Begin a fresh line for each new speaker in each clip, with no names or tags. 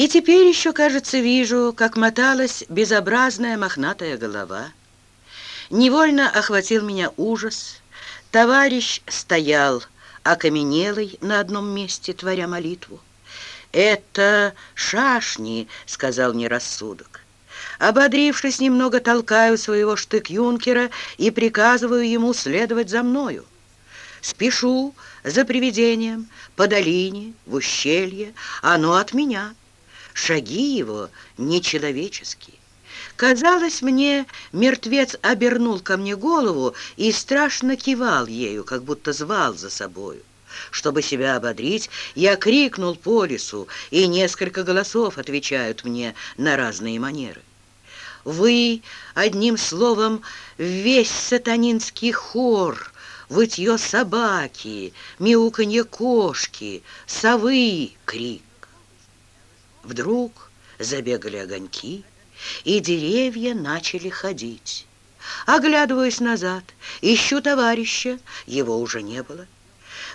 И теперь еще, кажется, вижу, как моталась безобразная мохнатая голова. Невольно охватил меня ужас. Товарищ стоял, окаменелый на одном месте, творя молитву. «Это шашни», — сказал мне рассудок. Ободрившись немного, толкаю своего штык-юнкера и приказываю ему следовать за мною. Спешу за привидением по долине, в ущелье, оно от меня. Шаги его нечеловеческие. Казалось мне, мертвец обернул ко мне голову и страшно кивал ею, как будто звал за собою. Чтобы себя ободрить, я крикнул по лесу, и несколько голосов отвечают мне на разные манеры. Вы, одним словом, весь сатанинский хор, вытье собаки, мяуканье кошки, совы крик. Вдруг забегали огоньки, и деревья начали ходить. Оглядываюсь назад, ищу товарища, его уже не было.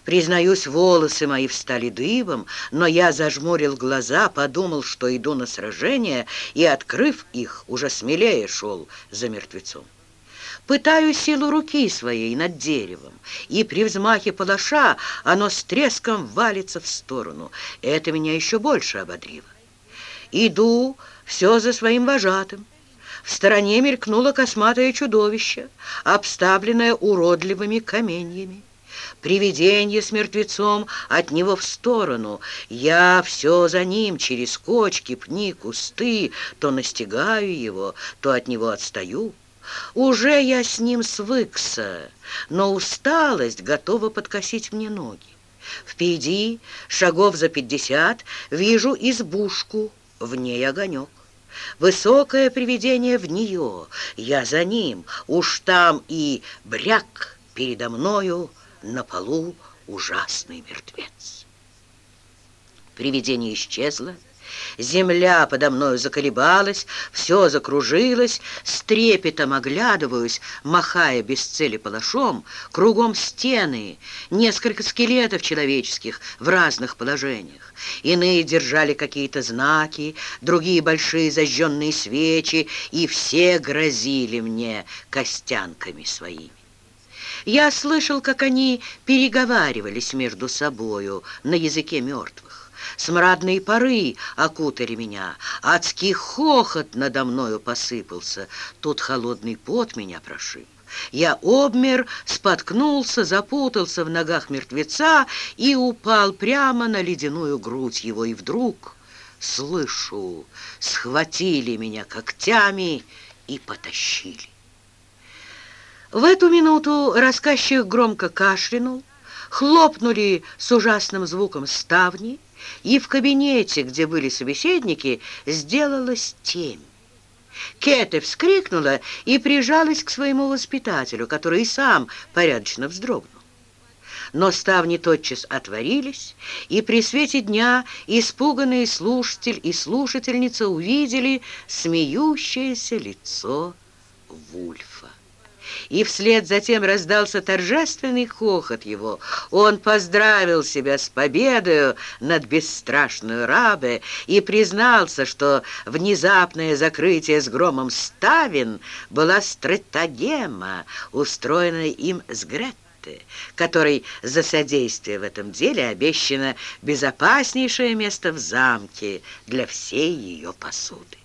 Признаюсь, волосы мои встали дыбом, но я зажмурил глаза, подумал, что иду на сражение, и, открыв их, уже смелее шел за мертвецом. Пытаю силу руки своей над деревом, и при взмахе палаша оно с треском валится в сторону. Это меня еще больше ободрило. Иду все за своим вожатым. В стороне мелькнуло косматое чудовище, обставленное уродливыми каменьями. Привидение с мертвецом от него в сторону. Я все за ним, через кочки, пни, кусты, то настигаю его, то от него отстаю. Уже я с ним свыкся, но усталость готова подкосить мне ноги. Впереди, шагов за пятьдесят, вижу избушку, в ней огонек. Высокое привидение в нее, я за ним, уж там и бряк передо мною на полу ужасный мертвец. Привидение исчезло, земля подо мною заколебалась, все закружилось, с трепетом оглядываюсь, махая без цели палашом, кругом стены, несколько скелетов человеческих в разных положениях. Иные держали какие-то знаки, другие большие зажженные свечи, и все грозили мне костянками своими. Я слышал, как они переговаривались между собою на языке мертвых. Смрадные пары окутали меня, адский хохот надо мною посыпался. Тут холодный пот меня прошиб. Я обмер, споткнулся, запутался в ногах мертвеца и упал прямо на ледяную грудь его. И вдруг, слышу, схватили меня когтями и потащили. В эту минуту рассказчик громко кашлянул, хлопнули с ужасным звуком ставни, и в кабинете, где были собеседники, сделалась темь. Кэти вскрикнула и прижалась к своему воспитателю, который и сам порядочно вздрогнул. Но ставни тотчас отворились, и при свете дня испуганный слушатель и слушательница увидели смеющееся лицо Вульфа и вслед затем раздался торжественный хохот его. Он поздравил себя с победою над бесстрашной рабе и признался, что внезапное закрытие с громом ставен была стратагема, устроенная им с Гретте, которой за содействие в этом деле обещано безопаснейшее место в замке для всей ее посуды.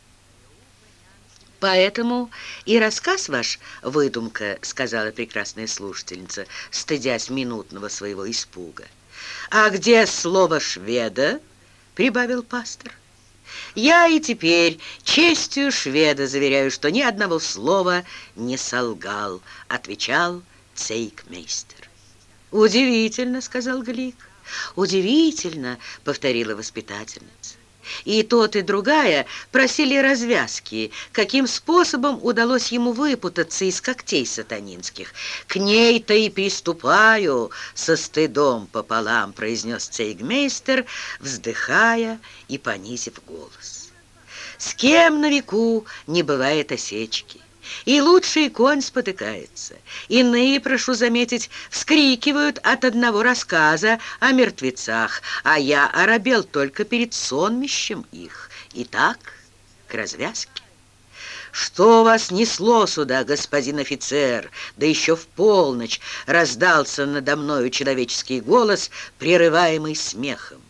«Поэтому и рассказ ваш — выдумка», — сказала прекрасная слушательница, стыдясь минутного своего испуга. «А где слово «шведа»?» — прибавил пастор. «Я и теперь честью шведа заверяю, что ни одного слова не солгал», — отвечал цейкмейстер. «Удивительно», — сказал Глик. «Удивительно», — повторила воспитательница. И тот, и другая просили развязки, каким способом удалось ему выпутаться из когтей сатанинских. «К ней-то и приступаю со стыдом пополам», произнес цейгмейстер, вздыхая и понизив голос. «С кем на веку не бывает осечки?» И лучший конь спотыкается. Иные, прошу заметить, вскрикивают от одного рассказа о мертвецах, а я оробел только перед сонмищем их. Итак, к развязке. «Что вас несло сюда, господин офицер?» Да еще в полночь раздался надо мною человеческий голос, прерываемый смехом.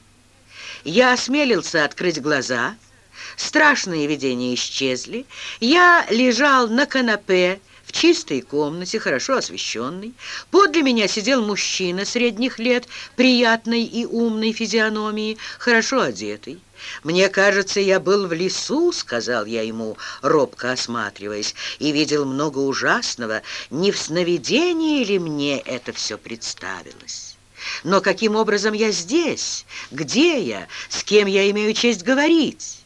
Я осмелился открыть глаза — Страшные видения исчезли. Я лежал на канапе в чистой комнате, хорошо освещенной. Подле меня сидел мужчина средних лет, приятной и умной физиономии, хорошо одетый. «Мне кажется, я был в лесу», — сказал я ему, робко осматриваясь, «и видел много ужасного. Не в сновидении ли мне это все представилось?» Но каким образом я здесь? Где я? С кем я имею честь говорить?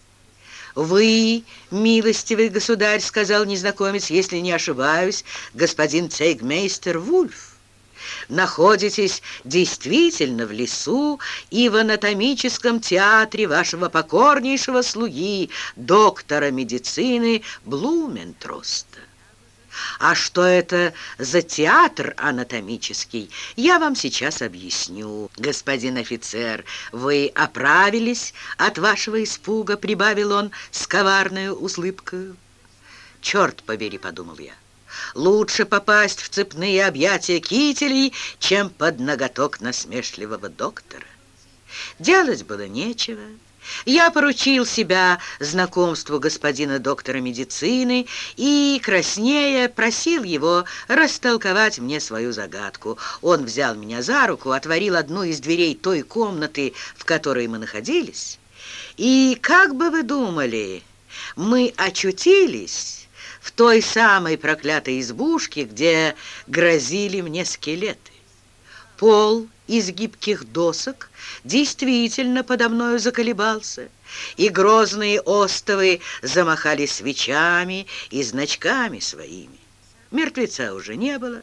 «Вы, милостивый государь, — сказал незнакомец, — если не ошибаюсь, господин цейгмейстер Вульф, находитесь действительно в лесу и в анатомическом театре вашего покорнейшего слуги, доктора медицины Блументроста. А что это за театр анатомический, я вам сейчас объясню. Господин офицер, вы оправились от вашего испуга, прибавил он с коварной улыбкой. Черт побери, подумал я. Лучше попасть в цепные объятия кителей, чем под ноготок насмешливого доктора. Делать было нечего. Я поручил себя знакомству господина доктора медицины и, краснея, просил его растолковать мне свою загадку. Он взял меня за руку, отворил одну из дверей той комнаты, в которой мы находились. И, как бы вы думали, мы очутились в той самой проклятой избушке, где грозили мне скелеты. Пол из гибких досок действительно подо мною заколебался, и грозные остовы замахали свечами и значками своими. Мертвеца уже не было.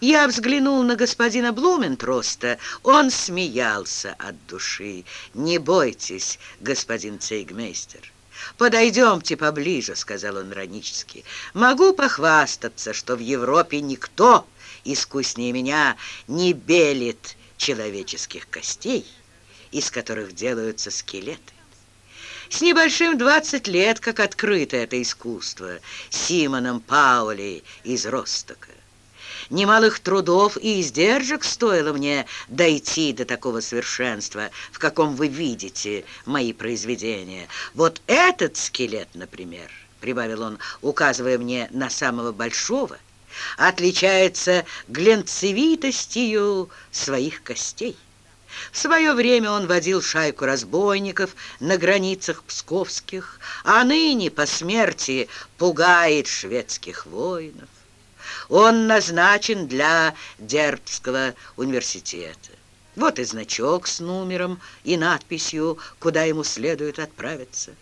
Я взглянул на господина Блументроста. Он смеялся от души. «Не бойтесь, господин цейгмейстер». «Подойдемте поближе», — сказал он иронически. «Могу похвастаться, что в Европе никто искуснее меня не белит человеческих костей, из которых делаются скелеты. С небольшим 20 лет, как открыто это искусство, Симоном Паули из Ростока. Немалых трудов и издержек стоило мне дойти до такого совершенства, в каком вы видите мои произведения. Вот этот скелет, например, прибавил он, указывая мне на самого большого, отличается глянцевитостью своих костей. В свое время он водил шайку разбойников на границах псковских, а ныне по смерти пугает шведских воинов. Он назначен для Дербского университета. Вот и значок с номером и надписью, куда ему следует отправиться.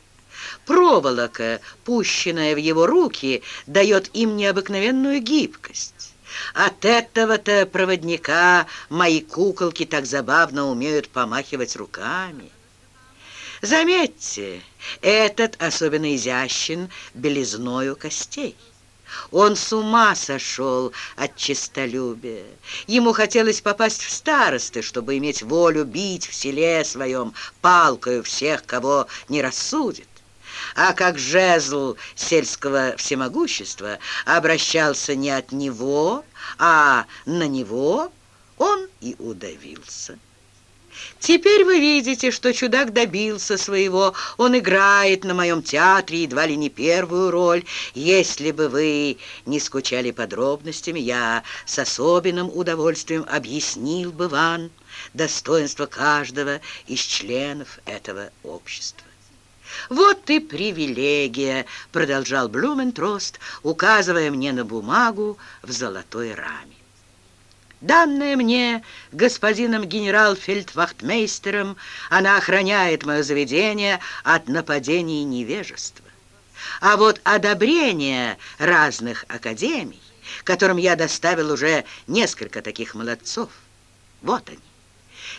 Проволока, пущенная в его руки, дает им необыкновенную гибкость. От этого-то проводника мои куколки так забавно умеют помахивать руками. Заметьте, этот особенно изящен белизною костей. Он с ума сошел от честолюбия. Ему хотелось попасть в старосты, чтобы иметь волю бить в селе своем палкою всех, кого не рассудит а как жезл сельского всемогущества обращался не от него, а на него, он и удавился. Теперь вы видите, что чудак добился своего. Он играет на моем театре едва ли не первую роль. Если бы вы не скучали подробностями, я с особенным удовольствием объяснил бы вам достоинство каждого из членов этого общества. «Вот и привилегия», — продолжал Блументрост, указывая мне на бумагу в золотой раме. Данная мне господином генерал-фельдвахтмейстером, она охраняет мое заведение от нападений невежества. А вот одобрение разных академий, которым я доставил уже несколько таких молодцов, вот они.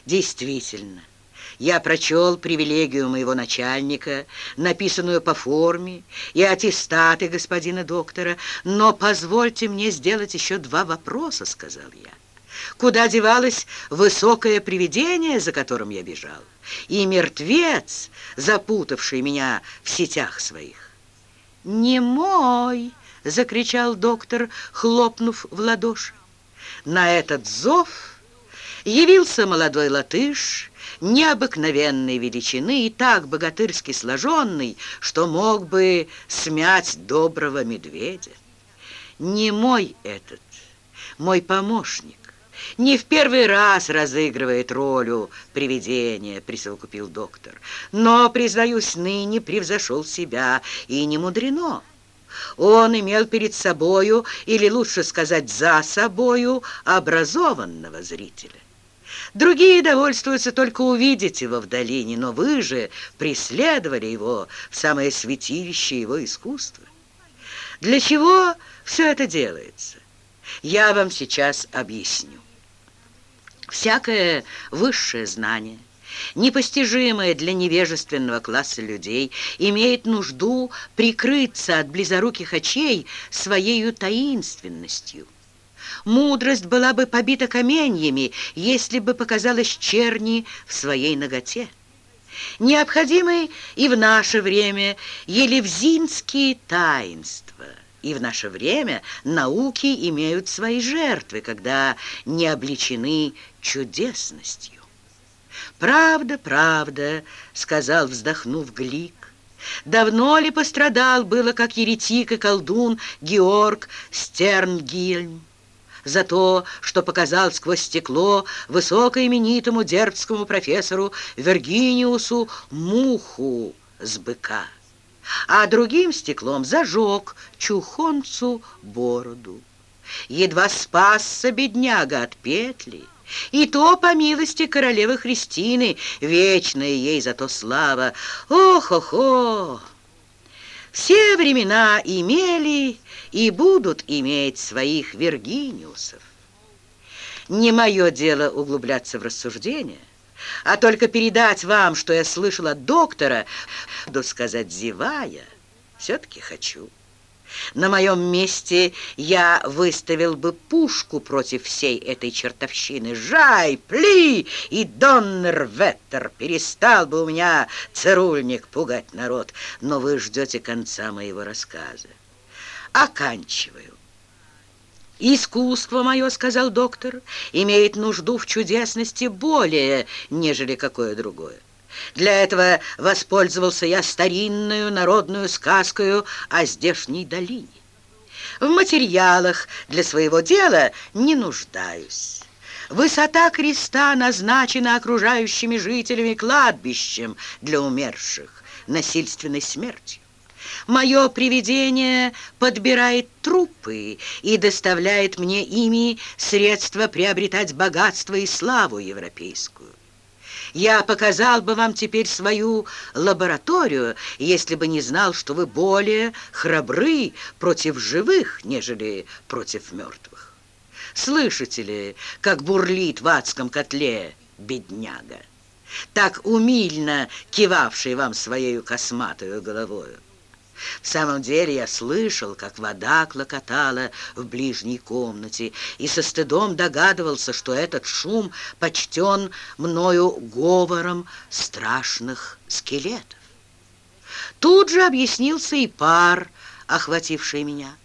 Действительно, Я прочел привилегию моего начальника, написанную по форме, и аттестаты господина доктора, но позвольте мне сделать еще два вопроса, сказал я. Куда девалось высокое привидение, за которым я бежал, и мертвец, запутавший меня в сетях своих? «Не мой!» — закричал доктор, хлопнув в ладоши. На этот зов явился молодой латыш, необыкновенной величины и так богатырски сложенный, что мог бы смять доброго медведя. Не мой этот, мой помощник. Не в первый раз разыгрывает роль привидения, присовокупил доктор. Но, признаюсь, ныне превзошел себя, и не мудрено. Он имел перед собою, или лучше сказать, за собою, образованного зрителя. Другие довольствуются только увидеть его в долине, но вы же преследовали его в самое святилище его искусства. Для чего все это делается? Я вам сейчас объясню. Всякое высшее знание, непостижимое для невежественного класса людей, имеет нужду прикрыться от близоруких очей своей таинственностью. Мудрость была бы побита каменьями, если бы показалась черни в своей ноготе. Необходимы и в наше время елевзинские таинства. И в наше время науки имеют свои жертвы, когда не обличены чудесностью. «Правда, правда», — сказал, вздохнув Глик. «Давно ли пострадал было, как еретик и колдун Георг Стернгильм?» За то, что показал сквозь стекло высокоименитому дербскому профессору Вергиниусу муху с быка, а другим стеклом зажег чухонцу бороду. Едва спасся бедняга от петли, и то по милости королевы Христины, вечная ей зато слава. Ох-охо! Все времена имели и будут иметь своих Виргиниусов. Не мое дело углубляться в рассуждения, а только передать вам, что я слышал от доктора, буду сказать, зевая, все-таки хочу. На моем месте я выставил бы пушку против всей этой чертовщины. Жай, пли и доннерветтер. Перестал бы у меня цирульник пугать народ. Но вы ждете конца моего рассказа. Оканчиваю. «Искусство мое, — сказал доктор, — имеет нужду в чудесности более, нежели какое другое. Для этого воспользовался я старинную народную сказкою о здешней долине. В материалах для своего дела не нуждаюсь. Высота креста назначена окружающими жителями кладбищем для умерших насильственной смертью. Мое привидение подбирает трупы и доставляет мне ими средства приобретать богатство и славу европейскую. Я показал бы вам теперь свою лабораторию, если бы не знал, что вы более храбры против живых, нежели против мертвых. Слышите ли, как бурлит в адском котле бедняга, так умильно кивавший вам своей косматою головою? В самом деле я слышал, как вода клокотала в ближней комнате, и со стыдом догадывался, что этот шум почтен мною говором страшных скелетов. Тут же объяснился и пар, охвативший меня.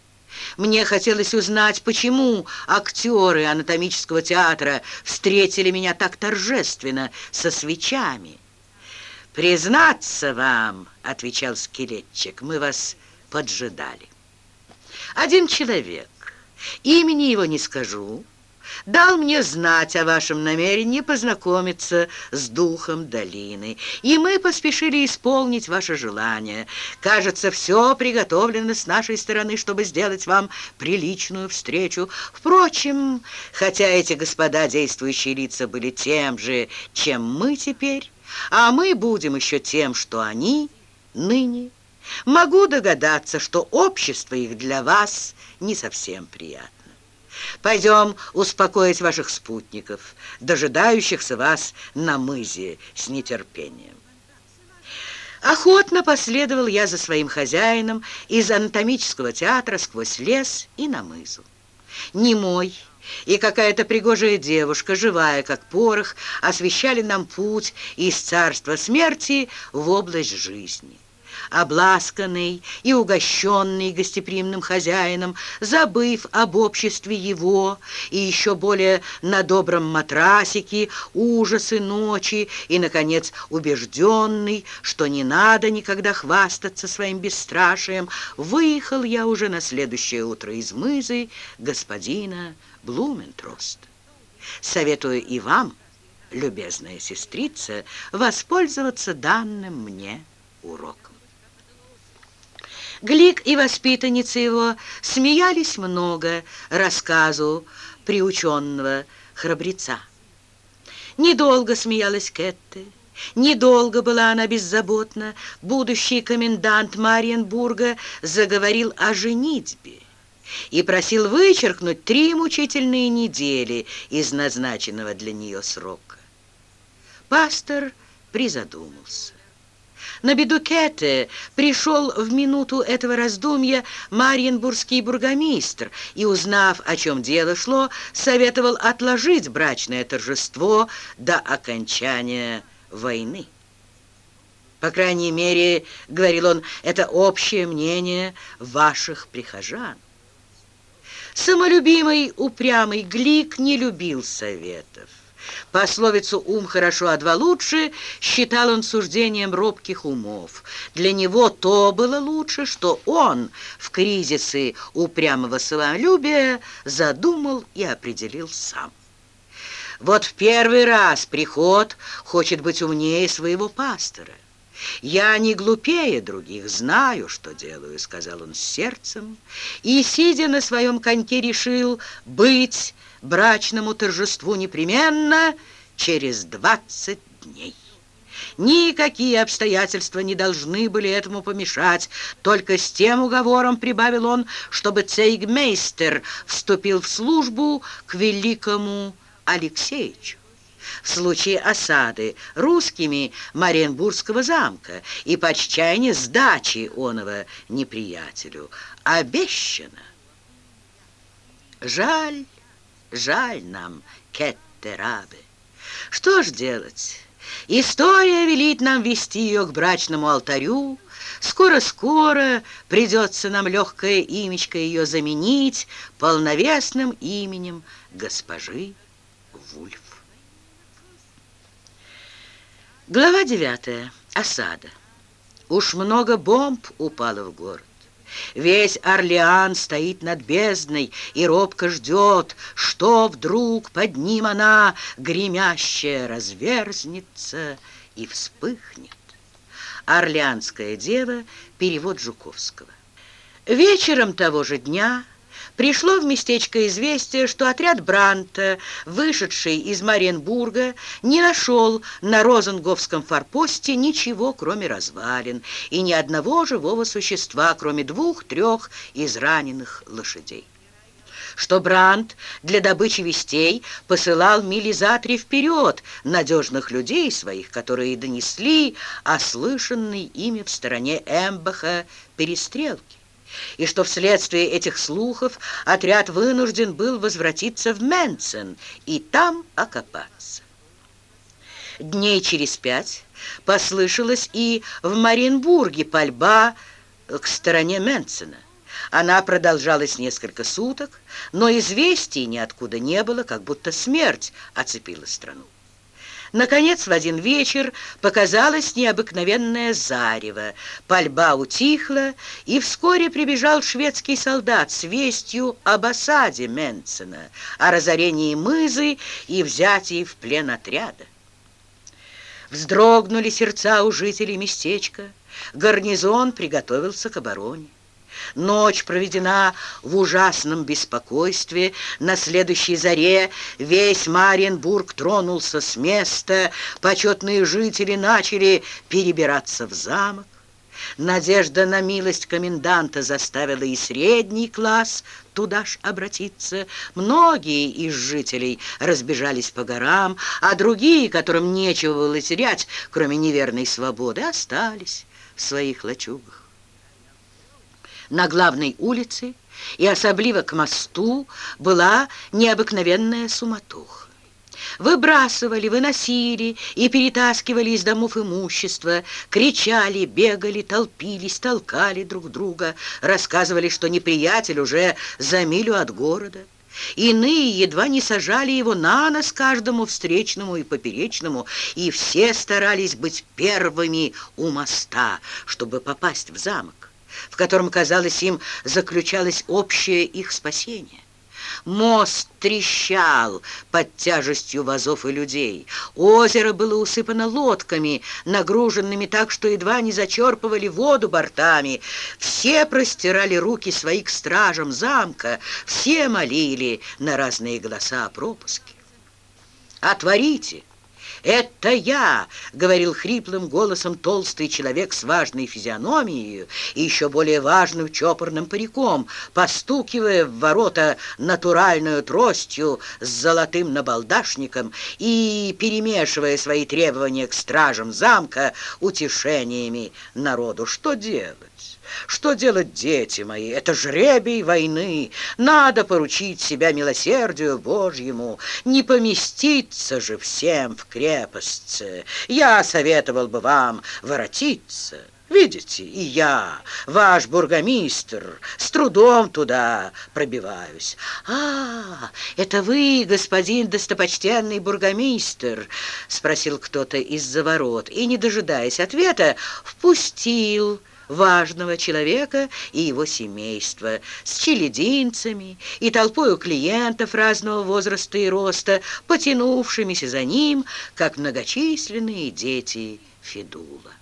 Мне хотелось узнать, почему актеры анатомического театра встретили меня так торжественно со свечами. «Признаться вам, — отвечал скелетчик, — мы вас поджидали. Один человек, имени его не скажу, дал мне знать о вашем намерении познакомиться с духом долины, и мы поспешили исполнить ваше желание. Кажется, все приготовлено с нашей стороны, чтобы сделать вам приличную встречу. Впрочем, хотя эти господа действующие лица были тем же, чем мы теперь, а мы будем еще тем, что они ныне. Могу догадаться, что общество их для вас не совсем приятно. Пойдем успокоить ваших спутников, дожидающихся вас на мызе с нетерпением. Охотно последовал я за своим хозяином из анатомического театра сквозь лес и на мызу. Немой и какая-то пригожая девушка, живая как порох, освещали нам путь из царства смерти в область жизни обласканный и угощенный гостеприимным хозяином, забыв об обществе его и еще более на добром матрасике, ужасы ночи и, наконец, убежденный, что не надо никогда хвастаться своим бесстрашием, выехал я уже на следующее утро из мызы господина Блументроста. Советую и вам, любезная сестрица, воспользоваться данным мне уроком. Глик и воспитанницы его смеялись много рассказу приученного храбреца. Недолго смеялась Кетте, недолго была она беззаботна. Будущий комендант Мариенбурга заговорил о женитьбе и просил вычеркнуть три мучительные недели из назначенного для нее срока. Пастор призадумался. На беду пришел в минуту этого раздумья Марьенбургский бургомистр и, узнав, о чем дело шло, советовал отложить брачное торжество до окончания войны. По крайней мере, говорил он, это общее мнение ваших прихожан. Самолюбимый, упрямый Глик не любил советов. Пословицу «ум хорошо, а два лучше» считал он суждением робких умов. Для него то было лучше, что он в кризисы упрямого самолюбия задумал и определил сам. Вот в первый раз приход хочет быть умнее своего пастора. «Я не глупее других, знаю, что делаю», — сказал он с сердцем, и, сидя на своем коньке, решил быть брачному торжеству непременно через 20 дней. Никакие обстоятельства не должны были этому помешать, только с тем уговором, прибавил он, чтобы цейгмейстер вступил в службу к великому Алексеевичу в случае осады русскими Мариенбургского замка и по чаяния сдачи оного неприятелю обещано. Жаль, Жаль нам Кеттерабе. Что ж делать? История велит нам вести ее к брачному алтарю. Скоро-скоро придется нам легкое имечко ее заменить полновесным именем госпожи Вульф. Глава девятая. Осада. Уж много бомб упало в город. Весь Орлеан стоит над бездной и робко ждет, что вдруг под ним она, гремящая, разверзнется и вспыхнет. Орлеанская дева, перевод Жуковского. Вечером того же дня пришло в местечко известие, что отряд Бранта, вышедший из Мариенбурга, не нашел на Розенговском форпосте ничего, кроме развалин, и ни одного живого существа, кроме двух-трех израненных лошадей. Что Брандт для добычи вестей посылал мили за три вперед надежных людей своих, которые донесли о слышанной ими в стороне Эмбаха перестрелке и что вследствие этих слухов отряд вынужден был возвратиться в Менцен и там окопаться. Дней через пять послышалась и в Маринбурге пальба к стороне Менцена. Она продолжалась несколько суток, но известий ниоткуда не было, как будто смерть оцепила страну. Наконец, в один вечер показалось необыкновенное зарево. Пальба утихла, и вскоре прибежал шведский солдат с вестью об осаде Менцена, о разорении мызы и взятии в плен отряда. Вздрогнули сердца у жителей местечка. Гарнизон приготовился к обороне. Ночь проведена в ужасном беспокойстве. На следующей заре весь Мариенбург тронулся с места. Почетные жители начали перебираться в замок. Надежда на милость коменданта заставила и средний класс туда ж обратиться. Многие из жителей разбежались по горам, а другие, которым нечего было терять, кроме неверной свободы, остались в своих лачугах. На главной улице и особливо к мосту была необыкновенная суматоха. Выбрасывали, выносили и перетаскивали из домов имущество, кричали, бегали, толпились, толкали друг друга, рассказывали, что неприятель уже за милю от города. Иные едва не сажали его на нос каждому встречному и поперечному, и все старались быть первыми у моста, чтобы попасть в замок, в котором, казалось им, заключалось общее их спасение. Мост трещал под тяжестью вазов и людей. Озеро было усыпано лодками, нагруженными так, что едва не зачерпывали воду бортами. Все простирали руки свои к стражам замка, все молили на разные голоса о пропуске. «Отворите!» «Это я!» — говорил хриплым голосом толстый человек с важной физиономией и еще более важным чопорным париком, постукивая в ворота натуральную тростью с золотым набалдашником и перемешивая свои требования к стражам замка утешениями народу. Что делать? Что делать, дети мои? Это жребий войны. Надо поручить себя милосердию Божьему. Не поместиться же всем в крепость. Я советовал бы вам воротиться. Видите, и я, ваш бургомистр, с трудом туда пробиваюсь. А, это вы, господин достопочтенный бургомистр, спросил кто-то из-за ворот, и, не дожидаясь ответа, впустил важного человека и его семейства, с челединцами и толпою клиентов разного возраста и роста, потянувшимися за ним, как многочисленные дети Федула.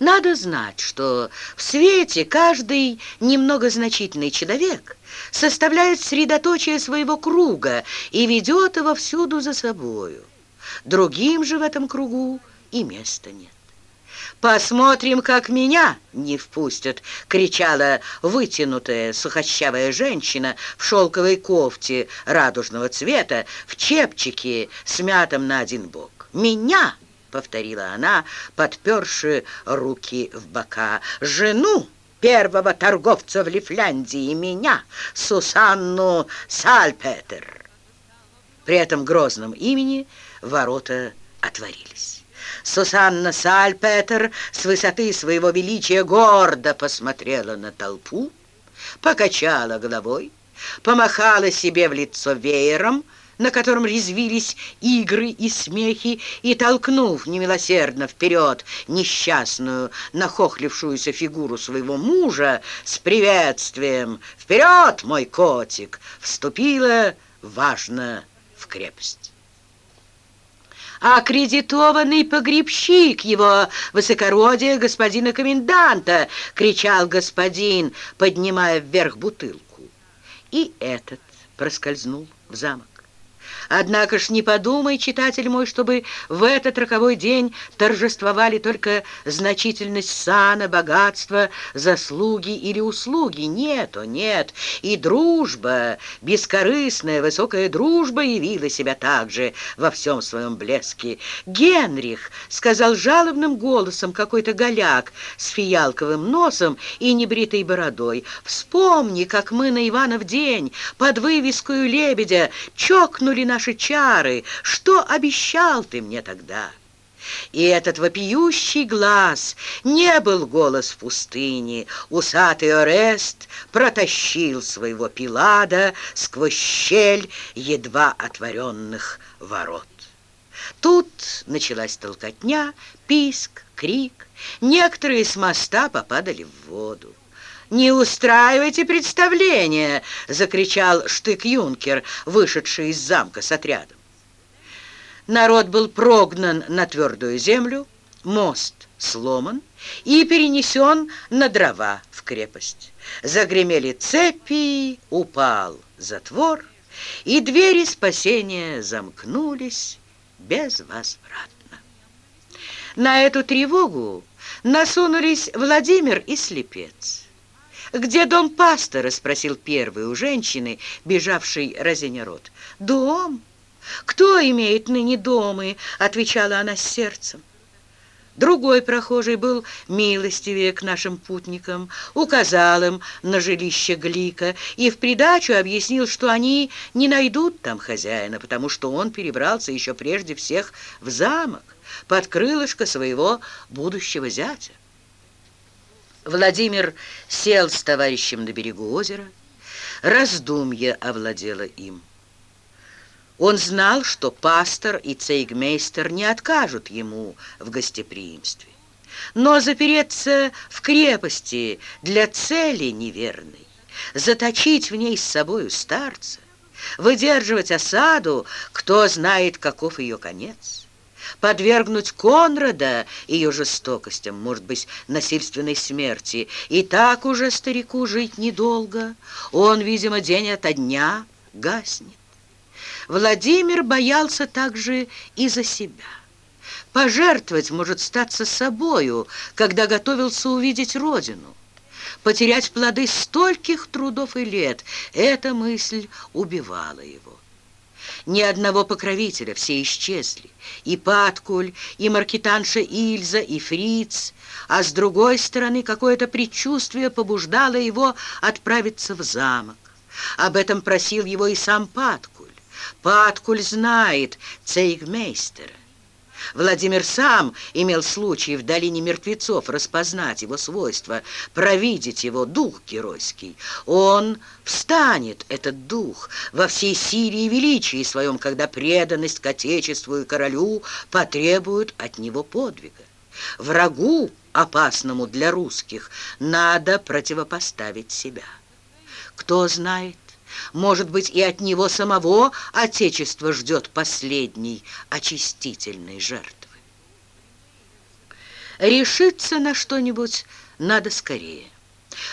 Надо знать, что в свете каждый немного значительный человек составляет средоточие своего круга и ведет его всюду за собою. Другим же в этом кругу и места нет. «Посмотрим, как меня не впустят!» — кричала вытянутая сухощавая женщина в шелковой кофте радужного цвета, в чепчике, смятом на один бок. «Меня!» — повторила она, подперши руки в бока. «Жену!» первого торговца в Лифляндии, меня, Сусанну Сальпетер. При этом грозном имени ворота отворились. Сусанна Сальпетер с высоты своего величия гордо посмотрела на толпу, покачала головой, помахала себе в лицо веером, на котором резвились игры и смехи, и, толкнув немилосердно вперед несчастную, нахохлившуюся фигуру своего мужа с приветствием «Вперед, мой котик!» вступила важно в крепость аккредитованный погребщик его высокородия господина коменданта!» — кричал господин, поднимая вверх бутылку. И этот проскользнул в замок. Однако ж не подумай, читатель мой, чтобы в этот роковой день торжествовали только значительность сана, богатства, заслуги или услуги. Нет, о нет, и дружба, бескорыстная, высокая дружба явила себя также во всем своем блеске. «Генрих!» — сказал жалобным голосом какой-то голяк с фиялковым носом и небритой бородой. «Вспомни, как мы на Иванов день под вывескою лебедя чокнули на наши чары? Что обещал ты мне тогда?» И этот вопиющий глаз не был голос в пустыне. Усатый Орест протащил своего Пилада сквозь щель едва отворенных ворот. Тут началась толкотня, писк, крик. Некоторые с моста попадали в воду. «Не устраивайте представление!» — закричал штык-юнкер, вышедший из замка с отрядом. Народ был прогнан на твердую землю, мост сломан и перенесен на дрова в крепость. Загремели цепи, упал затвор, и двери спасения замкнулись безвозвратно. На эту тревогу Насунулись Владимир и Слепец. «Где дом пастора?» — спросил первый у женщины, бежавшей разиня рот. «Дом? Кто имеет ныне домы?» — отвечала она с сердцем. Другой прохожий был милостивее к нашим путникам, указал им на жилище Глика и в придачу объяснил, что они не найдут там хозяина, потому что он перебрался еще прежде всех в замок под крылышко своего будущего зятя. Владимир сел с товарищем на берегу озера. Раздумье овладело им. Он знал, что пастор и цейгмейстер не откажут ему в гостеприимстве. Но запереться в крепости для цели неверной, заточить в ней с собою старца, выдерживать осаду, кто знает, каков ее конец, подвергнуть Конрада ее жестокостям, может быть, насильственной смерти, и так уже старику жить недолго, он, видимо, день ото дня гаснет. Владимир боялся также и за себя. Пожертвовать может статься собою, когда готовился увидеть родину. Потерять плоды стольких трудов и лет – эта мысль убивала его. Ни одного покровителя, все исчезли. И Паткуль, и Маркетанша Ильза, и Фриц. А с другой стороны, какое-то предчувствие побуждало его отправиться в замок. Об этом просил его и сам Паткуль. Паткуль знает цейгмейстера. Владимир сам имел случай в долине мертвецов распознать его свойства, провидеть его дух геройский. Он встанет, этот дух, во всей силе и величии своем, когда преданность к Отечеству и королю потребует от него подвига. Врагу, опасному для русских, надо противопоставить себя. Кто знает, может быть, и от него самого Отечество ждет последней очистительной жертвы. Решиться на что-нибудь надо скорее.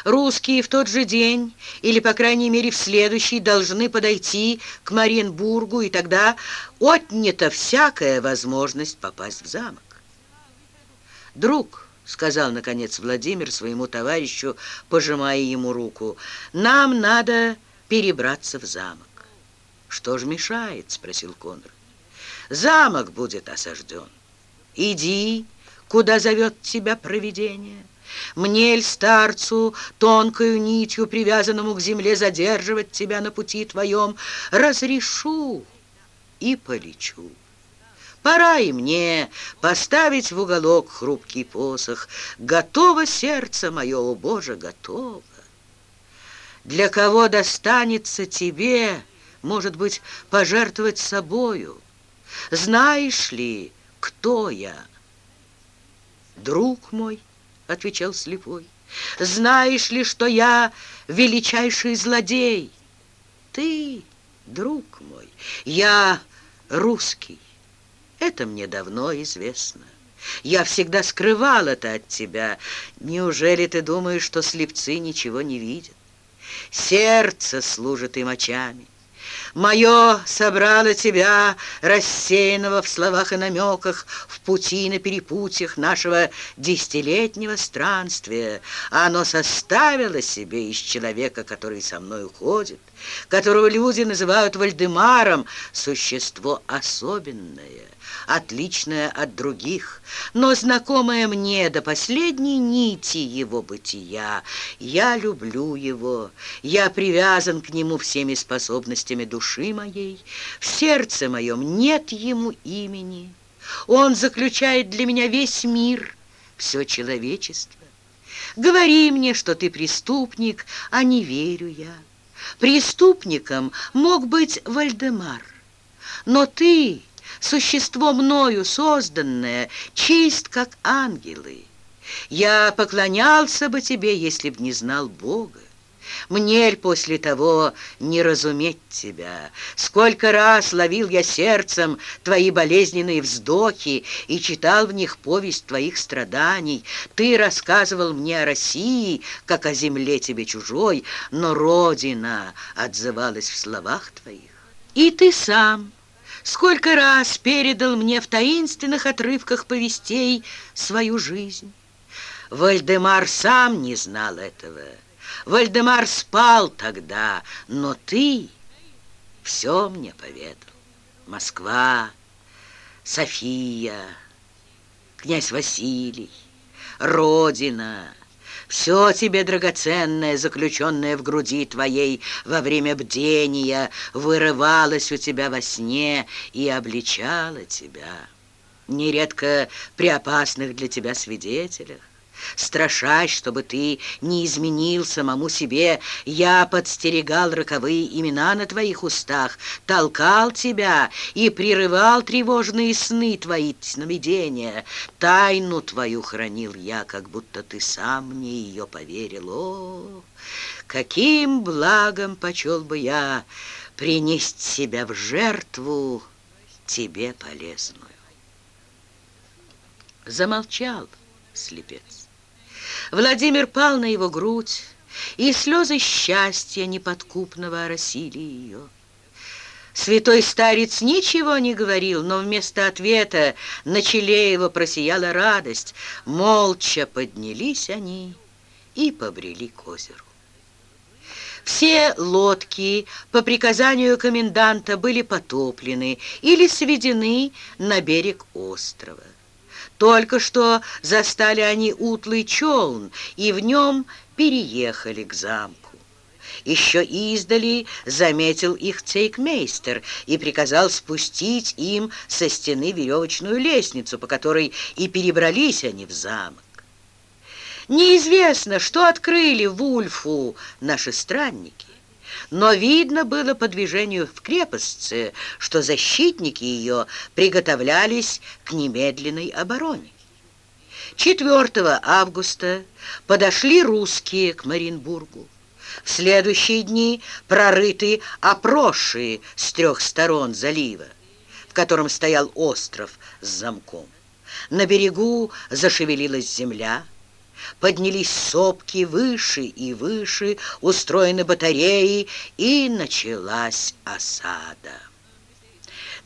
Русские в тот же день, или, по крайней мере, в следующий, должны подойти к Мариенбургу, и тогда отнята всякая возможность попасть в замок. «Друг», — сказал, наконец, Владимир своему товарищу, пожимая ему руку, — «нам надо перебраться в замок. «Что ж мешает?» — спросил Конрад. «Замок будет осажден. Иди, куда зовет тебя провидение. Мне ль старцу, тонкою нитью, привязанному к земле, задерживать тебя на пути твоем, разрешу и полечу. Пора и мне поставить в уголок хрупкий посох. Готово сердце мое, о Боже, готово для кого достанется тебе, может быть, пожертвовать собою. Знаешь ли, кто я? Друг мой, отвечал слепой, знаешь ли, что я величайший злодей? Ты, друг мой, я русский. Это мне давно известно. Я всегда скрывал это от тебя. Неужели ты думаешь, что слепцы ничего не видят? Сердце служит им очами. Мое собрало тебя, рассеянного в словах и намеках, в пути на перепутьях нашего десятилетнего странствия. Оно составило себе из человека, который со мной уходит, которого люди называют Вальдемаром, существо особенное, отличное от других, но знакомое мне до последней нити его бытия. Я люблю его, я привязан к нему всеми способностями души моей, в сердце моем нет ему имени. Он заключает для меня весь мир, все человечество. Говори мне, что ты преступник, а не верю я. Преступником мог быть Вальдемар, но ты существо мною созданное, чист, как ангелы. Я поклонялся бы тебе, если б не знал Бога. Мне после того не разуметь тебя. Сколько раз ловил я сердцем твои болезненные вздохи и читал в них повесть твоих страданий. Ты рассказывал мне о России, как о земле тебе чужой, но Родина отзывалась в словах твоих. И ты сам сколько раз передал мне в таинственных отрывках повестей свою жизнь. Вальдемар сам не знал этого. Вальдемар спал тогда, но ты все мне поведал. Москва, София, князь Василий, Родина, все тебе драгоценное, заключенное в груди твоей во время бдения, вырывалось у тебя во сне и обличало тебя. Нередко при опасных для тебя свидетелях страшась, чтобы ты не изменил самому себе, я подстерегал роковые имена на твоих устах, толкал тебя и прерывал тревожные сны твои сновидения. Тайну твою хранил я, как будто ты сам мне ее поверил. О, каким благом почел бы я принести себя в жертву тебе полезную. Замолчал слепец. Владимир пал на его грудь, и слезы счастья неподкупного оросили ее. Святой старец ничего не говорил, но вместо ответа на челе его просияла радость. Молча поднялись они и побрели к озеру. Все лодки по приказанию коменданта были потоплены или сведены на берег острова. Только что застали они утлый челн, и в нем переехали к замку. Еще издали заметил их цейкмейстер и приказал спустить им со стены веревочную лестницу, по которой и перебрались они в замок. Неизвестно, что открыли Вульфу наши странники но видно было по движению в крепостце, что защитники ее приготовлялись к немедленной обороне. 4 августа подошли русские к Маринбургу. В следующие дни прорыты опроши с трех сторон залива, в котором стоял остров с замком. На берегу зашевелилась земля, Поднялись сопки выше и выше, устроены батареи, и началась осада.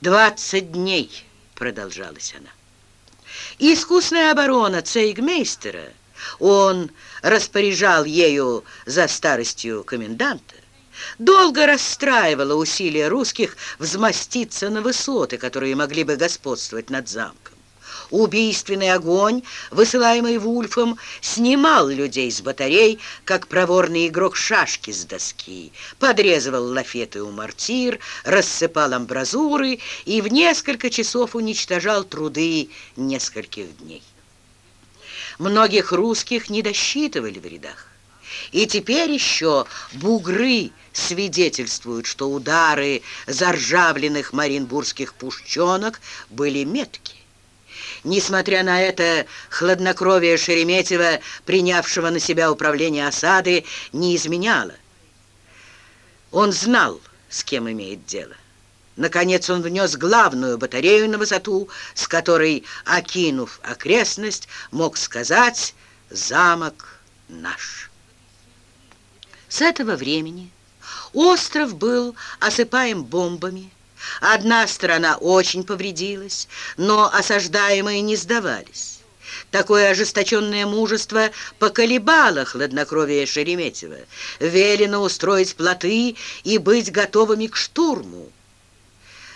«Двадцать дней!» — продолжалась она. Искусная оборона цейгмейстера, он распоряжал ею за старостью коменданта, долго расстраивала усилия русских взмаститься на высоты, которые могли бы господствовать над замком. Убийственный огонь, высылаемый Вульфом, снимал людей с батарей, как проворный игрок шашки с доски, подрезывал лафеты у мортир, рассыпал амбразуры и в несколько часов уничтожал труды нескольких дней. Многих русских не досчитывали в рядах. И теперь еще бугры свидетельствуют, что удары заржавленных маринбургских пушченок были меткие. Несмотря на это, хладнокровие Шереметьева, принявшего на себя управление осады, не изменяло. Он знал, с кем имеет дело. Наконец он внес главную батарею на высоту, с которой, окинув окрестность, мог сказать «Замок наш». С этого времени остров был осыпаем бомбами, Одна сторона очень повредилась, но осаждаемые не сдавались. Такое ожесточенное мужество поколебало хладнокровие Шереметьева. Велено устроить плоты и быть готовыми к штурму.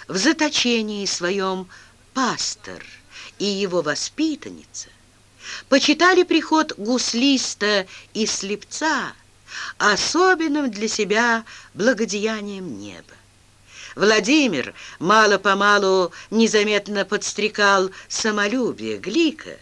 В заточении своем пастор и его воспитанница почитали приход гуслиста и слепца особенным для себя благодеянием неба. Владимир мало-помалу незаметно подстрекал самолюбие Глика,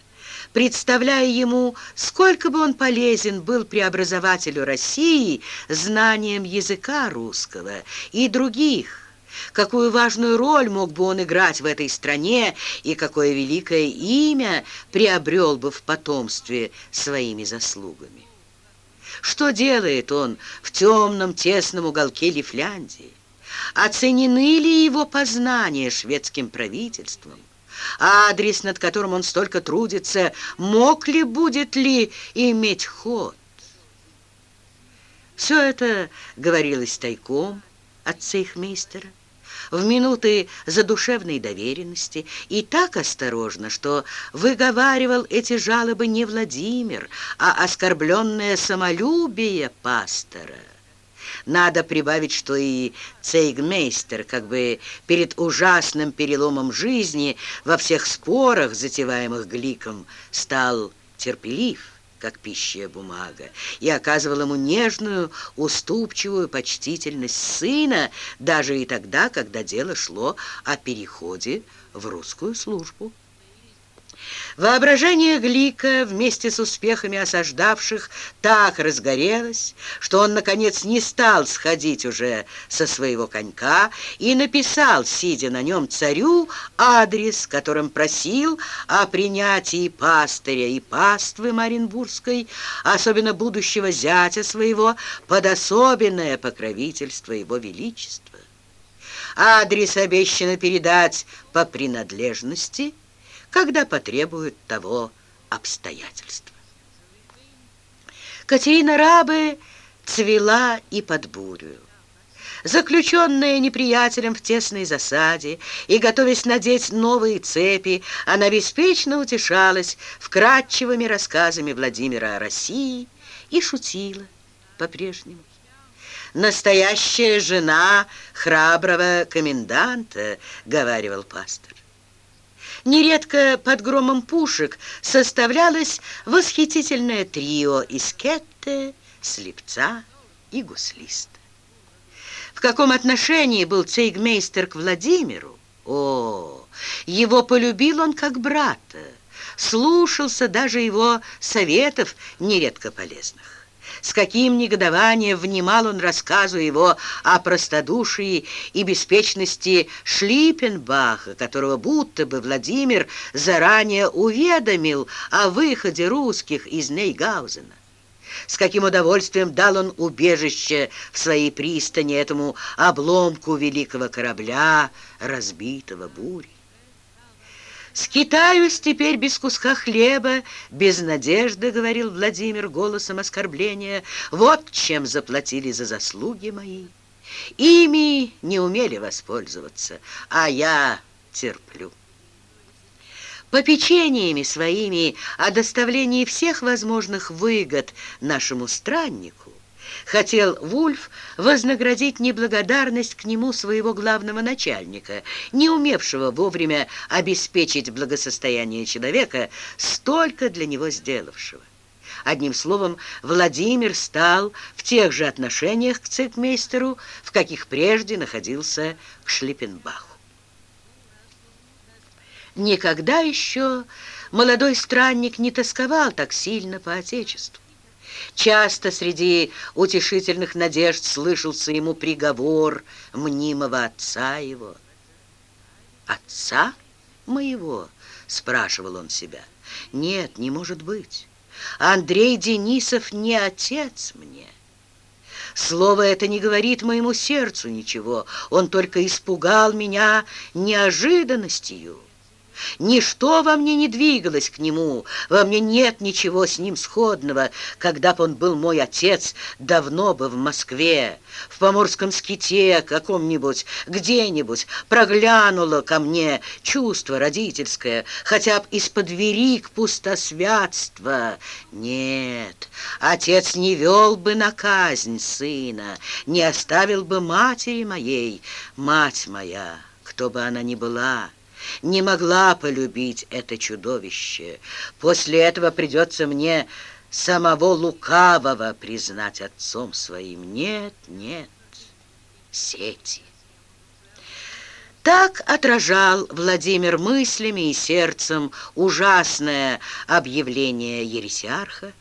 представляя ему, сколько бы он полезен был преобразователю России знанием языка русского и других, какую важную роль мог бы он играть в этой стране и какое великое имя приобрел бы в потомстве своими заслугами. Что делает он в темном тесном уголке Лифляндии? Оценены ли его познания шведским правительством? Адрес, над которым он столько трудится, мог ли, будет ли иметь ход? Все это говорилось тайком от цейхмейстера. в минуты задушевной доверенности и так осторожно, что выговаривал эти жалобы не Владимир, а оскорбленное самолюбие пастора. Надо прибавить, что и цейгмейстер, как бы перед ужасным переломом жизни во всех спорах, затеваемых Гликом, стал терпелив как пищая бумага, и оказывал ему нежную, уступчивую почтительность сына, даже и тогда, когда дело шло о переходе в русскую службу. Воображение Глика вместе с успехами осаждавших так разгорелось, что он, наконец, не стал сходить уже со своего конька и написал, сидя на нем царю, адрес, которым просил о принятии пастыря и паствы Маринбургской, особенно будущего зятя своего, под особенное покровительство его величества. Адрес обещано передать по принадлежности – когда потребуют того обстоятельства. Катерина Рабы цвела и под бурю. Заключенная неприятелем в тесной засаде и готовясь надеть новые цепи, она беспечно утешалась вкратчивыми рассказами Владимира о России и шутила по-прежнему. «Настоящая жена храброго коменданта», — говаривал пастор. Нередко под громом пушек составлялось восхитительное трио из кетте, слепца и гуслиста. В каком отношении был цейгмейстер к Владимиру? О, его полюбил он как брата, слушался даже его советов нередко полезных. С каким негодованием внимал он рассказу его о простодушии и беспечности Шлиппенбаха, которого будто бы Владимир заранее уведомил о выходе русских из Нейгаузена. С каким удовольствием дал он убежище в своей пристани этому обломку великого корабля, разбитого бурей. «Скитаюсь теперь без куска хлеба, без надежды», — говорил Владимир голосом оскорбления. «Вот чем заплатили за заслуги мои. Ими не умели воспользоваться, а я терплю». Попечениями своими о доставлении всех возможных выгод нашему страннику хотел Вульф вознаградить неблагодарность к нему своего главного начальника, не умевшего вовремя обеспечить благосостояние человека, столько для него сделавшего. Одним словом, Владимир стал в тех же отношениях к цехмейстеру, в каких прежде находился к Шлиппенбаху. Никогда еще молодой странник не тосковал так сильно по Отечеству. Часто среди утешительных надежд слышался ему приговор мнимого отца его. «Отца моего?» — спрашивал он себя. «Нет, не может быть. Андрей Денисов не отец мне». Слово это не говорит моему сердцу ничего, он только испугал меня неожиданностью. Ничто во мне не двигалось к нему, во мне нет ничего с ним сходного. Когда б он был мой отец, давно бы в Москве, в поморском ските каком-нибудь, где-нибудь проглянуло ко мне чувство родительское, хотя бы из-под верик пустосвятства. Нет, отец не вел бы на казнь сына, не оставил бы матери моей, мать моя, кто бы она ни была, не могла полюбить это чудовище. После этого придется мне самого лукавого признать отцом своим. Нет, нет, сети. Так отражал Владимир мыслями и сердцем ужасное объявление ересиарха,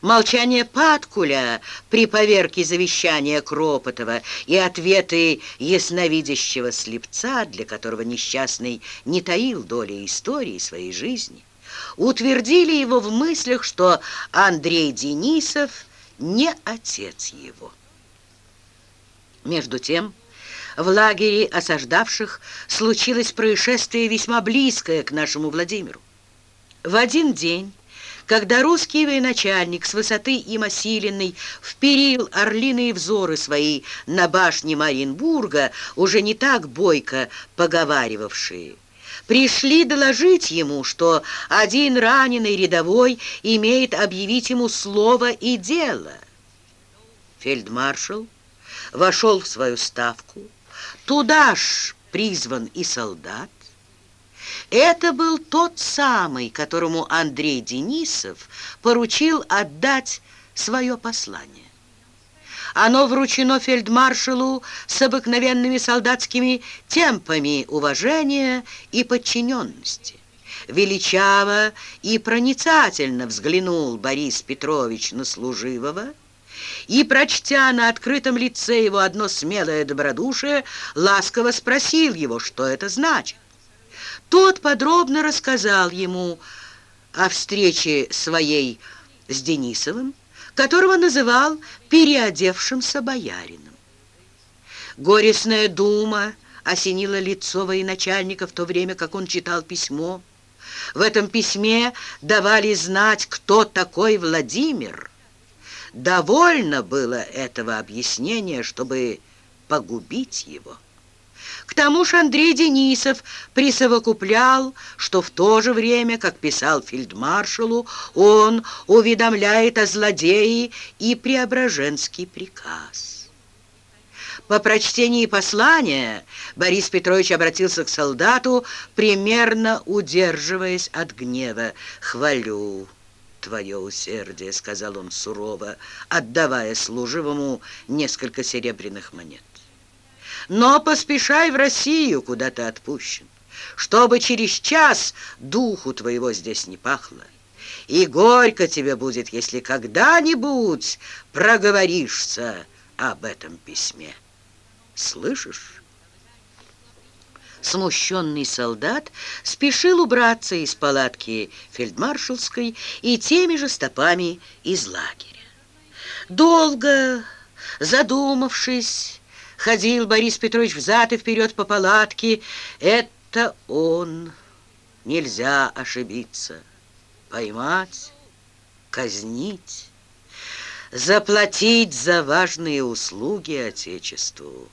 Молчание Паткуля при поверке завещания Кропотова и ответы ясновидящего слепца, для которого несчастный не таил доли истории своей жизни, утвердили его в мыслях, что Андрей Денисов не отец его. Между тем, в лагере осаждавших случилось происшествие весьма близкое к нашему Владимиру. В один день когда русский военачальник с высоты им осиленный вперил орлиные взоры свои на башни Мариенбурга, уже не так бойко поговаривавшие, пришли доложить ему, что один раненый рядовой имеет объявить ему слово и дело. Фельдмаршал вошел в свою ставку, туда ж призван и солдат, это был тот самый, которому Андрей Денисов поручил отдать свое послание. Оно вручено фельдмаршалу с обыкновенными солдатскими темпами уважения и подчиненности. Величаво и проницательно взглянул Борис Петрович на служивого, и, прочтя на открытом лице его одно смелое добродушие, ласково спросил его, что это значит. Тот подробно рассказал ему о встрече своей с Денисовым, которого называл переодевшимся боярином. Горестная дума осенила лицо военачальника в то время, как он читал письмо. В этом письме давали знать, кто такой Владимир. Довольно было этого объяснения, чтобы погубить его. К тому же Андрей Денисов присовокуплял, что в то же время, как писал фельдмаршалу, он уведомляет о злодее и Преображенский приказ. По прочтении послания Борис Петрович обратился к солдату, примерно удерживаясь от гнева. «Хвалю твое усердие», — сказал он сурово, отдавая служивому несколько серебряных монет. Но поспешай в Россию, куда ты отпущен, чтобы через час духу твоего здесь не пахло. И горько тебе будет, если когда-нибудь проговоришься об этом письме. Слышишь? Смущенный солдат спешил убраться из палатки фельдмаршалской и теми же стопами из лагеря. Долго, задумавшись, Ходил Борис Петрович взад и вперед по палатке. Это он. Нельзя ошибиться. Поймать, казнить, заплатить за важные услуги Отечеству.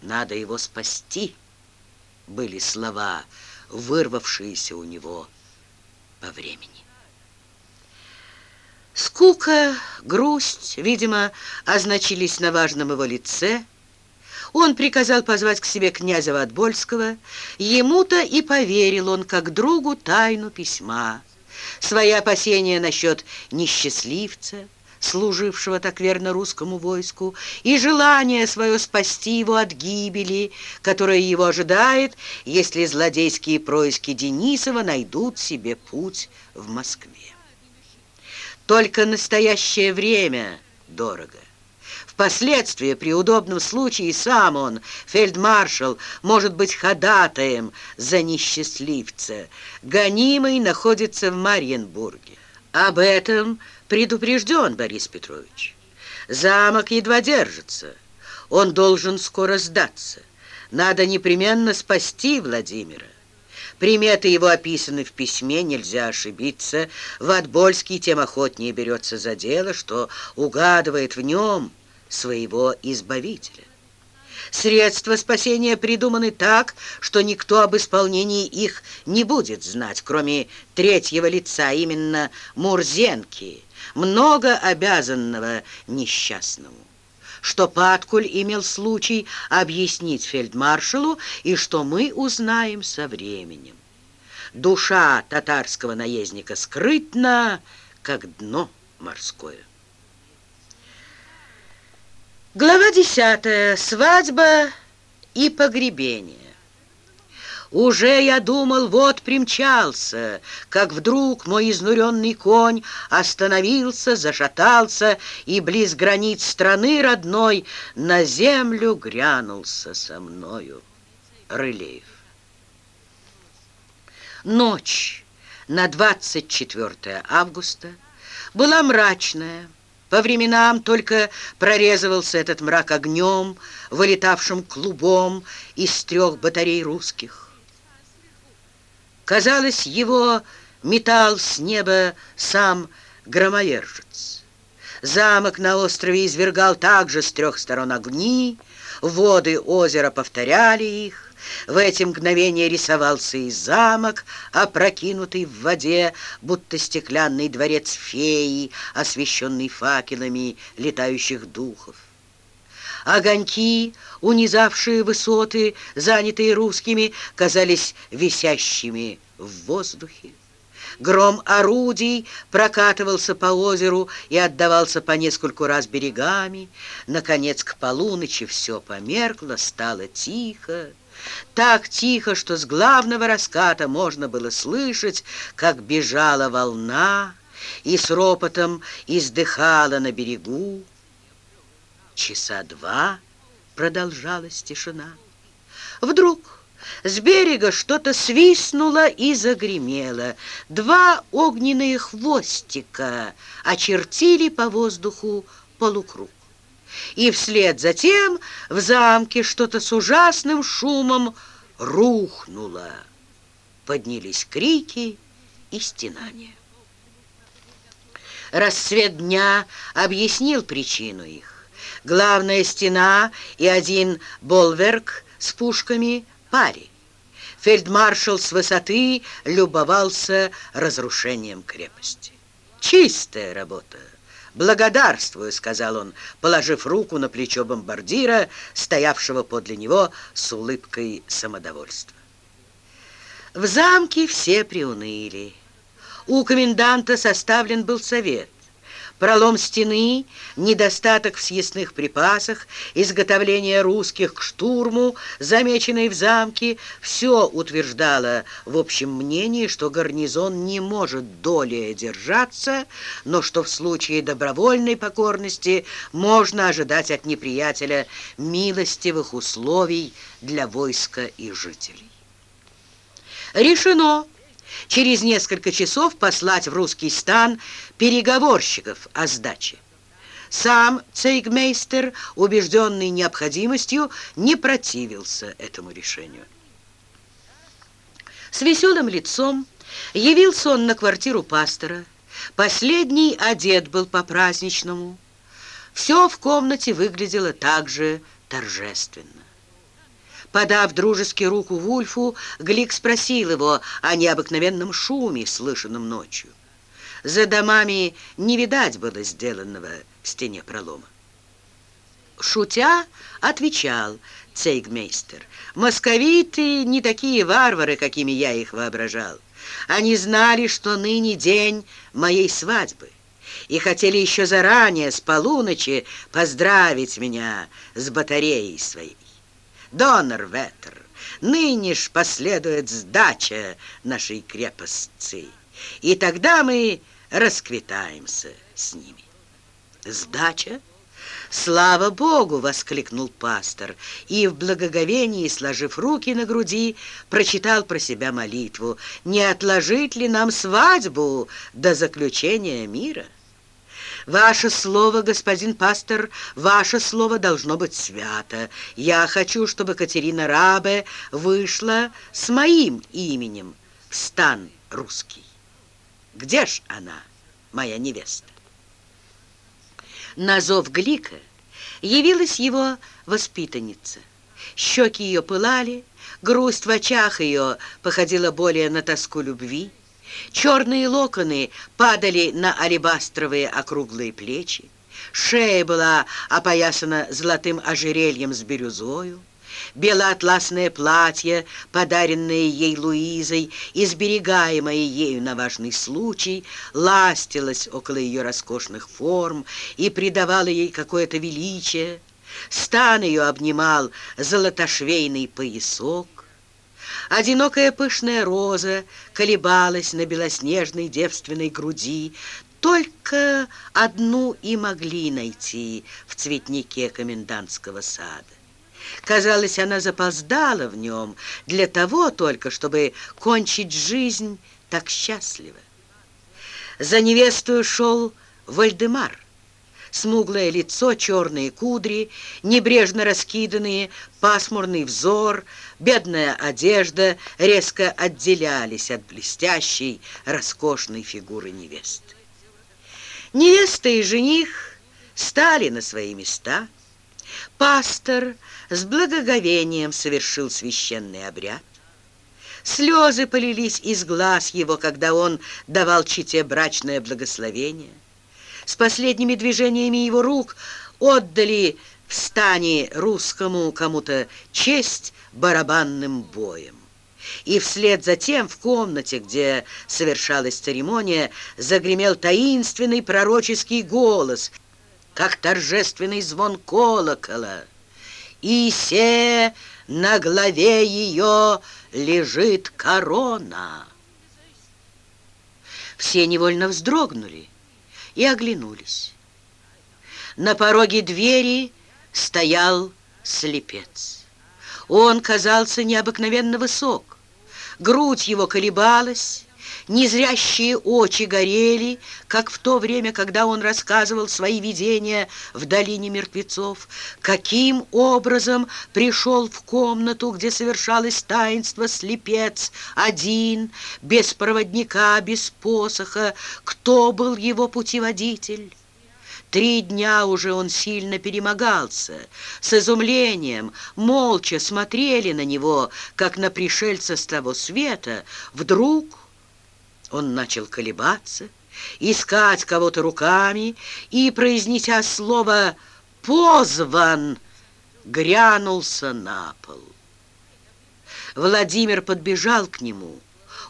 Надо его спасти, были слова, вырвавшиеся у него по времени. Скука, грусть, видимо, означились на важном его лице. Он приказал позвать к себе князя Ватбольского. Ему-то и поверил он, как другу, тайну письма. Свои опасения насчет несчастливца, служившего так верно русскому войску, и желание свое спасти его от гибели, которая его ожидает, если злодейские происки Денисова найдут себе путь в Москве. Только настоящее время дорого. Впоследствии, при удобном случае, сам он, фельдмаршал, может быть ходатаем за несчастливца. Гонимый находится в Марьенбурге. Об этом предупрежден Борис Петрович. Замок едва держится. Он должен скоро сдаться. Надо непременно спасти Владимира. Приметы его описаны в письме, нельзя ошибиться. Ватбольский тем охотнее берется за дело, что угадывает в нем своего избавителя. Средства спасения придуманы так, что никто об исполнении их не будет знать, кроме третьего лица, именно Мурзенки, много обязанного несчастному что Паткуль имел случай объяснить фельдмаршалу и что мы узнаем со временем. Душа татарского наездника скрытна, как дно морское. Глава десятая. Свадьба и погребение. Уже я думал, вот примчался, как вдруг мой изнуренный конь остановился, зашатался и близ границ страны родной на землю грянулся со мною. Рылеев. Ночь на 24 августа была мрачная, по временам только прорезывался этот мрак огнем, вылетавшим клубом из трех батарей русских. Казалось, его метал с неба сам громовержец. Замок на острове извергал также с трех сторон огни, воды озера повторяли их, в эти мгновения рисовался и замок, опрокинутый в воде, будто стеклянный дворец феи, освещенный факелами летающих духов. Огоньки, унизавшие высоты, занятые русскими, казались висящими в воздухе. Гром орудий прокатывался по озеру и отдавался по нескольку раз берегами. Наконец, к полуночи все померкло, стало тихо. Так тихо, что с главного раската можно было слышать, как бежала волна и с ропотом издыхала на берегу. Часа два продолжалась тишина. Вдруг с берега что-то свистнуло и загремело. Два огненные хвостика очертили по воздуху полукруг. И вслед за тем в замке что-то с ужасным шумом рухнуло. Поднялись крики и стенания. Рассвет дня объяснил причину их. Главная стена и один болверк с пушками – паре. Фельдмаршал с высоты любовался разрушением крепости. «Чистая работа! Благодарствую!» — сказал он, положив руку на плечо бомбардира, стоявшего подле него с улыбкой самодовольства. В замке все приуныли. У коменданта составлен был совет. Пролом стены, недостаток в съестных припасах, изготовление русских к штурму, замеченный в замке, все утверждало в общем мнении, что гарнизон не может долее держаться, но что в случае добровольной покорности можно ожидать от неприятеля милостивых условий для войска и жителей. Решено через несколько часов послать в русский стан переговорщиков о сдаче. Сам цейгмейстер, убежденный необходимостью, не противился этому решению. С веселым лицом явился он на квартиру пастора. Последний одет был по-праздничному. Все в комнате выглядело также торжественно. Подав дружески руку Вульфу, Глик спросил его о необыкновенном шуме, слышанном ночью. За домами не видать было сделанного в стене пролома. Шутя, отвечал цейгмейстер, «Московиты не такие варвары, какими я их воображал. Они знали, что ныне день моей свадьбы, и хотели еще заранее, с полуночи, поздравить меня с батареей своей. Донор Ветер, ныне ж последует сдача нашей крепости, и тогда мы расквитаемся с ними. Сдача? «Слава Богу!» — воскликнул пастор, и в благоговении, сложив руки на груди, прочитал про себя молитву. «Не отложить ли нам свадьбу до заключения мира?» Ваше слово, господин пастор, ваше слово должно быть свято. Я хочу, чтобы Катерина Рабе вышла с моим именем в стан русский. Где ж она, моя невеста? На зов Глика явилась его воспитанница. Щеки ее пылали, грусть в очах ее походила более на тоску любви. Черные локоны падали на алебастровые округлые плечи. Шея была опоясана золотым ожерельем с бирюзою. Белоатласное платье, подаренное ей Луизой и сберегаемое ею на важный случай, ластилось около ее роскошных форм и придавало ей какое-то величие. Стан ее обнимал золотошвейный поясок. Одинокая пышная роза колебалась на белоснежной девственной груди. Только одну и могли найти в цветнике комендантского сада. Казалось, она запоздала в нем для того только, чтобы кончить жизнь так счастливо. За невестою шел Вальдемар. Смуглое лицо, черные кудри, небрежно раскиданные, пасмурный взор, бедная одежда резко отделялись от блестящей, роскошной фигуры невесты. Невеста и жених стали на свои места. Пастор с благоговением совершил священный обряд. Слезы полились из глаз его, когда он давал чите брачное благословение. С последними движениями его рук отдали в стане русскому кому-то честь барабанным боем. И вслед за тем в комнате, где совершалась церемония, загремел таинственный пророческий голос, как торжественный звон колокола. «И се на главе ее лежит корона. Все невольно вздрогнули и оглянулись. На пороге двери стоял слепец. Он казался необыкновенно высок. Грудь его колебалась, Незрящие очи горели, как в то время, когда он рассказывал свои видения в долине мертвецов. Каким образом пришел в комнату, где совершалось таинство слепец, один, без проводника, без посоха, кто был его путеводитель? Три дня уже он сильно перемогался. С изумлением, молча смотрели на него, как на пришельца с того света. Вдруг он начал колебаться, искать кого-то руками и, произнеся слово «позван», грянулся на пол. Владимир подбежал к нему.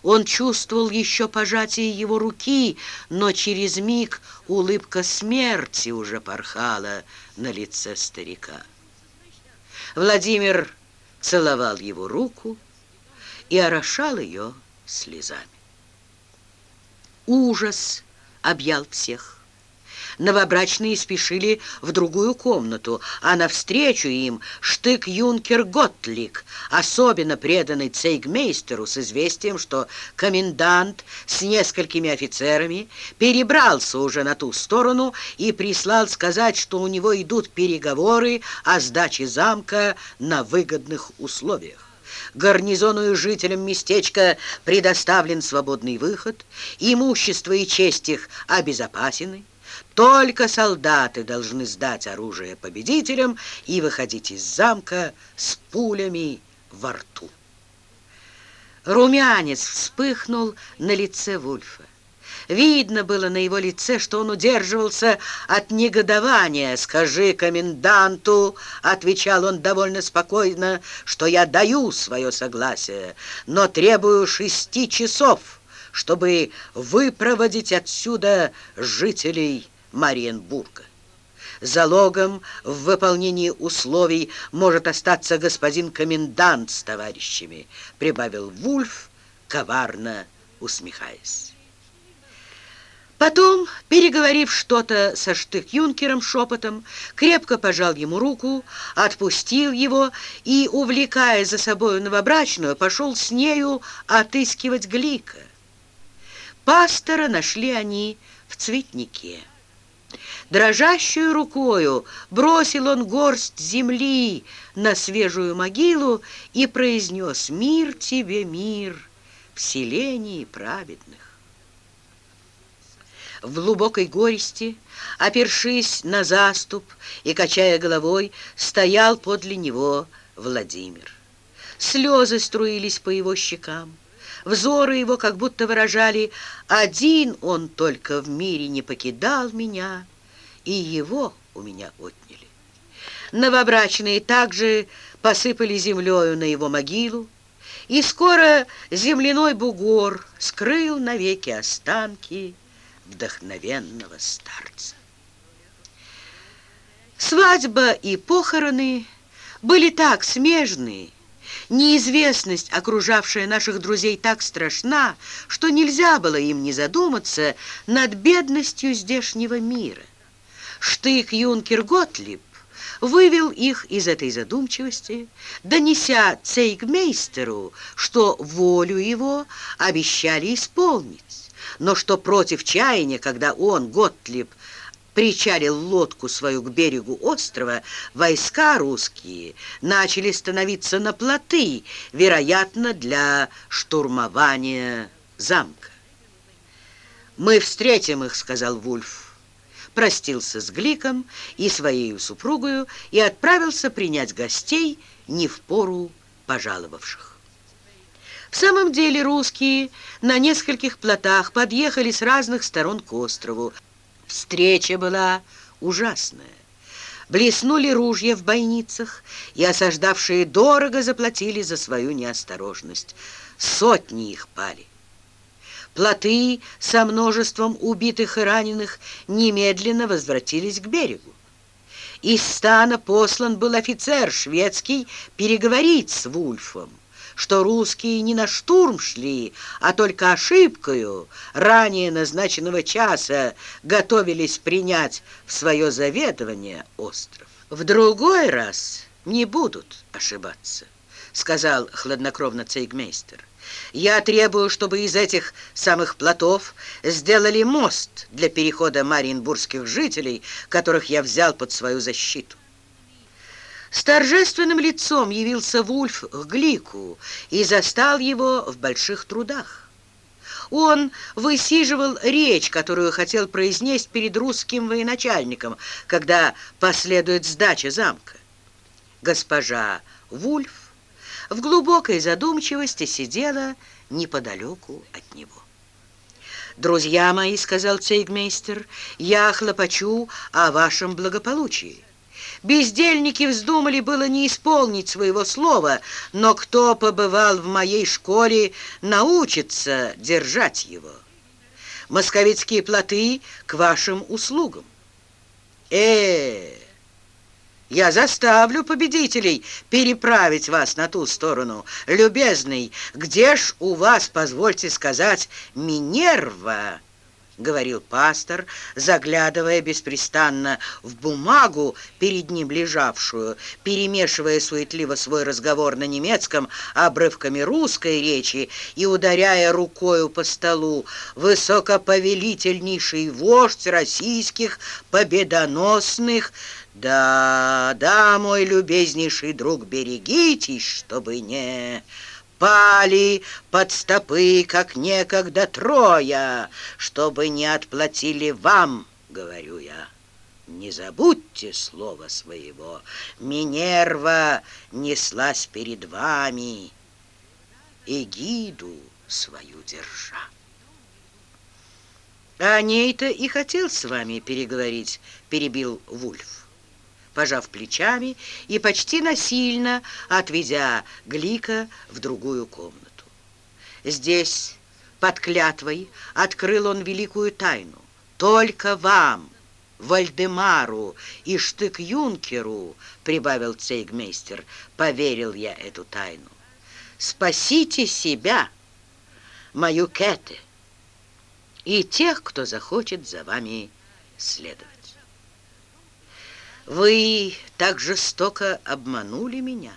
Он чувствовал еще пожатие его руки, но через миг улыбка смерти уже порхала на лице старика. Владимир целовал его руку и орошал ее слезами. Ужас объял всех. Новобрачные спешили в другую комнату, а навстречу им штык-юнкер Готлик, особенно преданный цейгмейстеру с известием, что комендант с несколькими офицерами перебрался уже на ту сторону и прислал сказать, что у него идут переговоры о сдаче замка на выгодных условиях гарнизону и жителям местечка предоставлен свободный выход, имущество и честь их обезопасены, только солдаты должны сдать оружие победителям и выходить из замка с пулями во рту. Румянец вспыхнул на лице Вульфа. Видно было на его лице, что он удерживался от негодования. «Скажи коменданту», — отвечал он довольно спокойно, «что я даю свое согласие, но требую шести часов, чтобы выпроводить отсюда жителей Мариенбурга. Залогом в выполнении условий может остаться господин комендант с товарищами», — прибавил Вульф, коварно усмехаясь. Потом, переговорив что-то со штык-юнкером шепотом, крепко пожал ему руку, отпустил его и, увлекая за собою новобрачную, пошел с нею отыскивать Глика. Пастора нашли они в цветнике. Дрожащую рукою бросил он горсть земли на свежую могилу и произнес «Мир тебе, мир, в селении праведных». В глубокой горести, опершись на заступ и качая головой, стоял подле него Владимир. Слезы струились по его щекам. Взоры его как будто выражали «Один он только в мире не покидал меня, и его у меня отняли». Новобрачные также посыпали землею на его могилу, и скоро земляной бугор скрыл навеки останки вдохновенного старца. Свадьба и похороны были так смежны, неизвестность, окружавшая наших друзей, так страшна, что нельзя было им не задуматься над бедностью здешнего мира. Штык юнкер Готлиб вывел их из этой задумчивости, донеся цейгмейстеру, что волю его обещали исполнить но что против чаяния, когда он, Готлиб, причалил лодку свою к берегу острова, войска русские начали становиться на плоты, вероятно, для штурмования замка. «Мы встретим их», — сказал Вульф. Простился с Гликом и своей супругою и отправился принять гостей не в пору пожаловавших. В самом деле русские на нескольких плотах подъехали с разных сторон к острову. Встреча была ужасная. Блеснули ружья в бойницах, и осаждавшие дорого заплатили за свою неосторожность. Сотни их пали. Плоты со множеством убитых и раненых немедленно возвратились к берегу. Из стана послан был офицер шведский переговорить с Вульфом что русские не на штурм шли, а только ошибкою ранее назначенного часа готовились принять в свое заведование остров. В другой раз не будут ошибаться, сказал хладнокровно цейгмейстер. Я требую, чтобы из этих самых плотов сделали мост для перехода мариенбургских жителей, которых я взял под свою защиту. С торжественным лицом явился Вульф к Глику и застал его в больших трудах. Он высиживал речь, которую хотел произнести перед русским военачальником, когда последует сдача замка. Госпожа Вульф в глубокой задумчивости сидела неподалеку от него. «Друзья мои», — сказал цейгмейстер, — «я хлопочу о вашем благополучии. Бездельники вздумали было не исполнить своего слова, но кто побывал в моей школе, научится держать его. Московицкие плоты к вашим услугам. э я заставлю победителей переправить вас на ту сторону. Любезный, где ж у вас, позвольте сказать, Минерва?» — говорил пастор, заглядывая беспрестанно в бумагу, перед ним лежавшую, перемешивая суетливо свой разговор на немецком обрывками русской речи и ударяя рукою по столу «Высокоповелительнейший вождь российских победоносных!» «Да, да, мой любезнейший друг, берегитесь, чтобы не...» пали под стопы, как некогда Троя, чтобы не отплатили вам, говорю я. Не забудьте слова своего. Минерва неслась перед вами, эгиду свою держа. О ней-то и хотел с вами переговорить, перебил Вульф пожав плечами и почти насильно отведя Глика в другую комнату. Здесь, под клятвой, открыл он великую тайну. Только вам, Вальдемару и Штык-Юнкеру, прибавил цейгмейстер, поверил я эту тайну. Спасите себя, мою Кэте, и тех, кто захочет за вами следовать. Вы так жестоко обманули меня.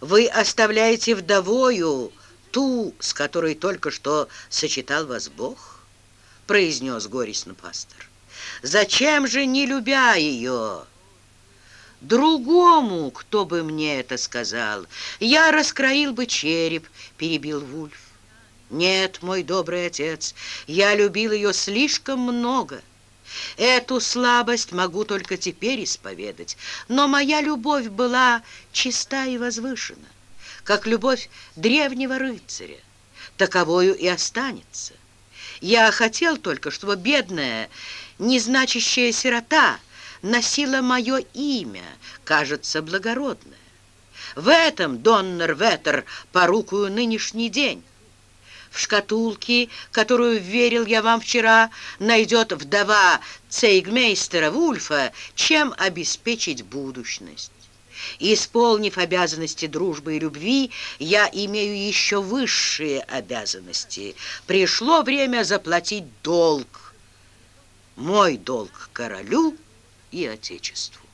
Вы оставляете вдовою ту, с которой только что сочетал вас Бог, произнес горестно пастор. Зачем же, не любя ее, другому, кто бы мне это сказал, я раскроил бы череп, перебил Вульф. Нет, мой добрый отец, я любил ее слишком много. Эту слабость могу только теперь исповедать, но моя любовь была чиста и возвышена, как любовь древнего рыцаря. Таковою и останется. Я хотел только, чтобы бедная, незначащая сирота носила мое имя, кажется, благородное. В этом, Доннер Ветер, порукую нынешний день. В шкатулке, которую верил я вам вчера, найдет вдова цейгмейстера Вульфа, чем обеспечить будущность. Исполнив обязанности дружбы и любви, я имею еще высшие обязанности. Пришло время заплатить долг. Мой долг королю и отечеству.